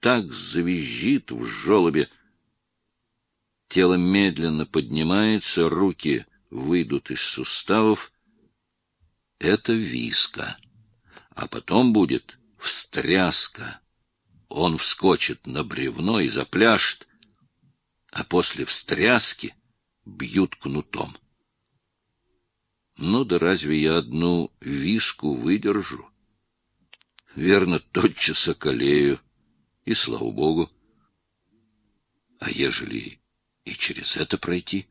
так завизжит в желобе. Тело медленно поднимается, руки выйдут из суставов. Это виска. А потом будет встряска. Он вскочит на бревно и запляшет, а после встряски бьют кнутом. Ну да разве я одну виску выдержу? Верно, тотчас околею, и слава богу. А ежели и через это пройти?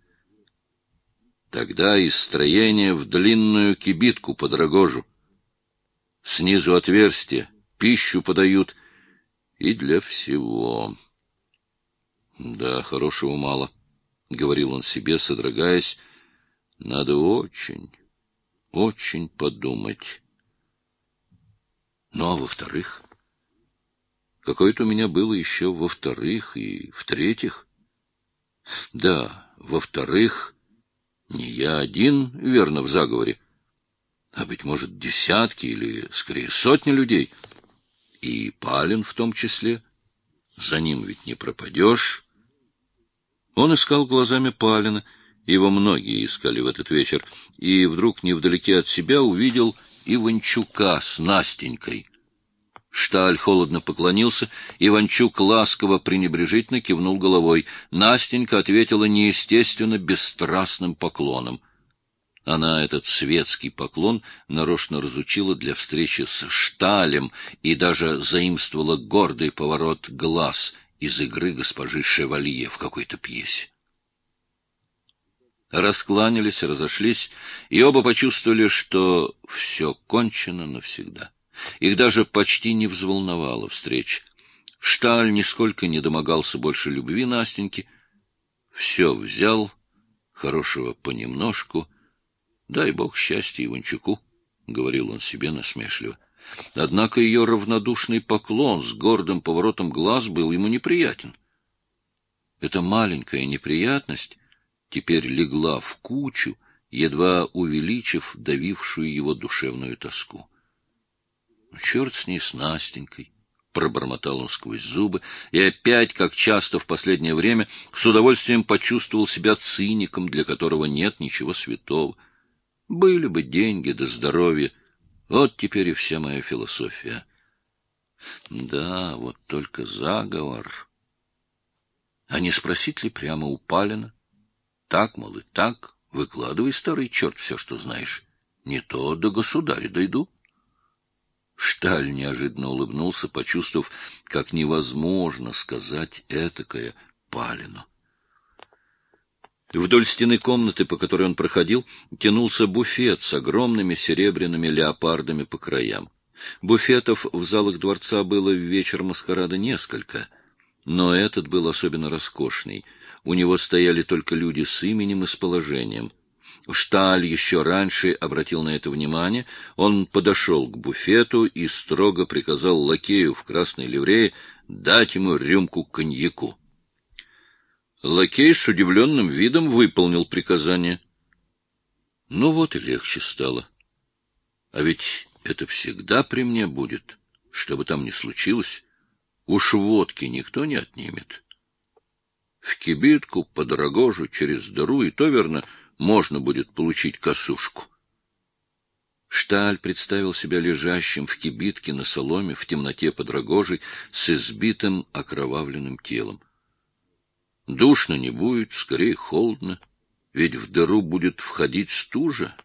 Тогда из строения в длинную кибитку под рогожу. Снизу отверстие, пищу подают, и для всего. Да, хорошего мало, — говорил он себе, содрогаясь. Надо очень, очень подумать. Ну, а во-вторых? Какое-то у меня было еще во-вторых и в-третьих. Да, во-вторых, не я один, верно, в заговоре, а, быть может, десятки или, скорее, сотни людей, и Палин в том числе. За ним ведь не пропадешь. Он искал глазами Палина, его многие искали в этот вечер, и вдруг невдалеке от себя увидел Иванчука с Настенькой. Шталь холодно поклонился, Иванчук ласково пренебрежительно кивнул головой. Настенька ответила неестественно бесстрастным поклоном. Она этот светский поклон нарочно разучила для встречи с Шталем и даже заимствовала гордый поворот глаз из игры госпожи Шевалье в какой-то пьесе. Раскланялись, разошлись, и оба почувствовали, что все кончено навсегда. Их даже почти не взволновала встреча. Шталь нисколько не домогался больше любви Настеньки. Все взял, хорошего понемножку. Дай бог счастья Иванчуку, — говорил он себе насмешливо. Однако ее равнодушный поклон с гордым поворотом глаз был ему неприятен. Эта маленькая неприятность теперь легла в кучу, едва увеличив давившую его душевную тоску. Черт с ней, с Настенькой! Пробормотал он сквозь зубы, и опять, как часто в последнее время, с удовольствием почувствовал себя циником, для которого нет ничего святого. Были бы деньги да здоровье, вот теперь и вся моя философия. Да, вот только заговор. А не спросить ли прямо у Палина? Так, мол, и так, выкладывай, старый черт, все, что знаешь. Не то до государя дойду. Шталь неожиданно улыбнулся, почувствовав, как невозможно сказать этакое Палину. Вдоль стены комнаты, по которой он проходил, тянулся буфет с огромными серебряными леопардами по краям. Буфетов в залах дворца было в вечер маскарада несколько, но этот был особенно роскошный. У него стояли только люди с именем и с положением. Шталь еще раньше обратил на это внимание. Он подошел к буфету и строго приказал лакею в красной ливрее дать ему рюмку коньяку. Лакей с удивленным видом выполнил приказание. Ну вот и легче стало. А ведь это всегда при мне будет, что бы там ни случилось. Уж водки никто не отнимет. В кибитку, под рогожу, через дыру, и то, верно, — можно будет получить косушку. Шталь представил себя лежащим в кибитке на соломе в темноте под рогожей с избитым окровавленным телом. Душно не будет, скорее холодно, ведь в дыру будет входить стужа.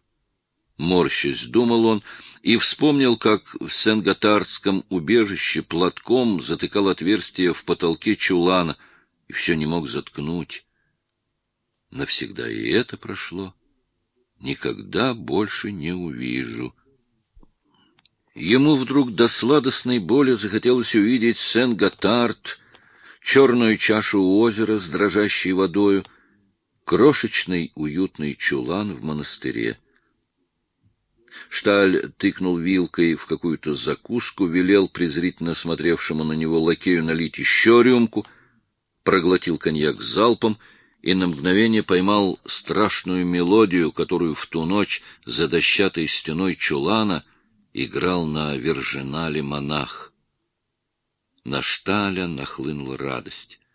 Морщись, думал он, и вспомнил, как в Сен-Готардском убежище платком затыкал отверстие в потолке чулана и все не мог заткнуть. Навсегда и это прошло. Никогда больше не увижу. Ему вдруг до сладостной боли захотелось увидеть Сен-Готард, черную чашу озера с дрожащей водою, крошечный уютный чулан в монастыре. Шталь тыкнул вилкой в какую-то закуску, велел презрительно смотревшему на него лакею налить еще рюмку, проглотил коньяк залпом — и на мгновение поймал страшную мелодию, которую в ту ночь за дощатой стеной чулана играл на вержинале монах. На Шталя нахлынула радость.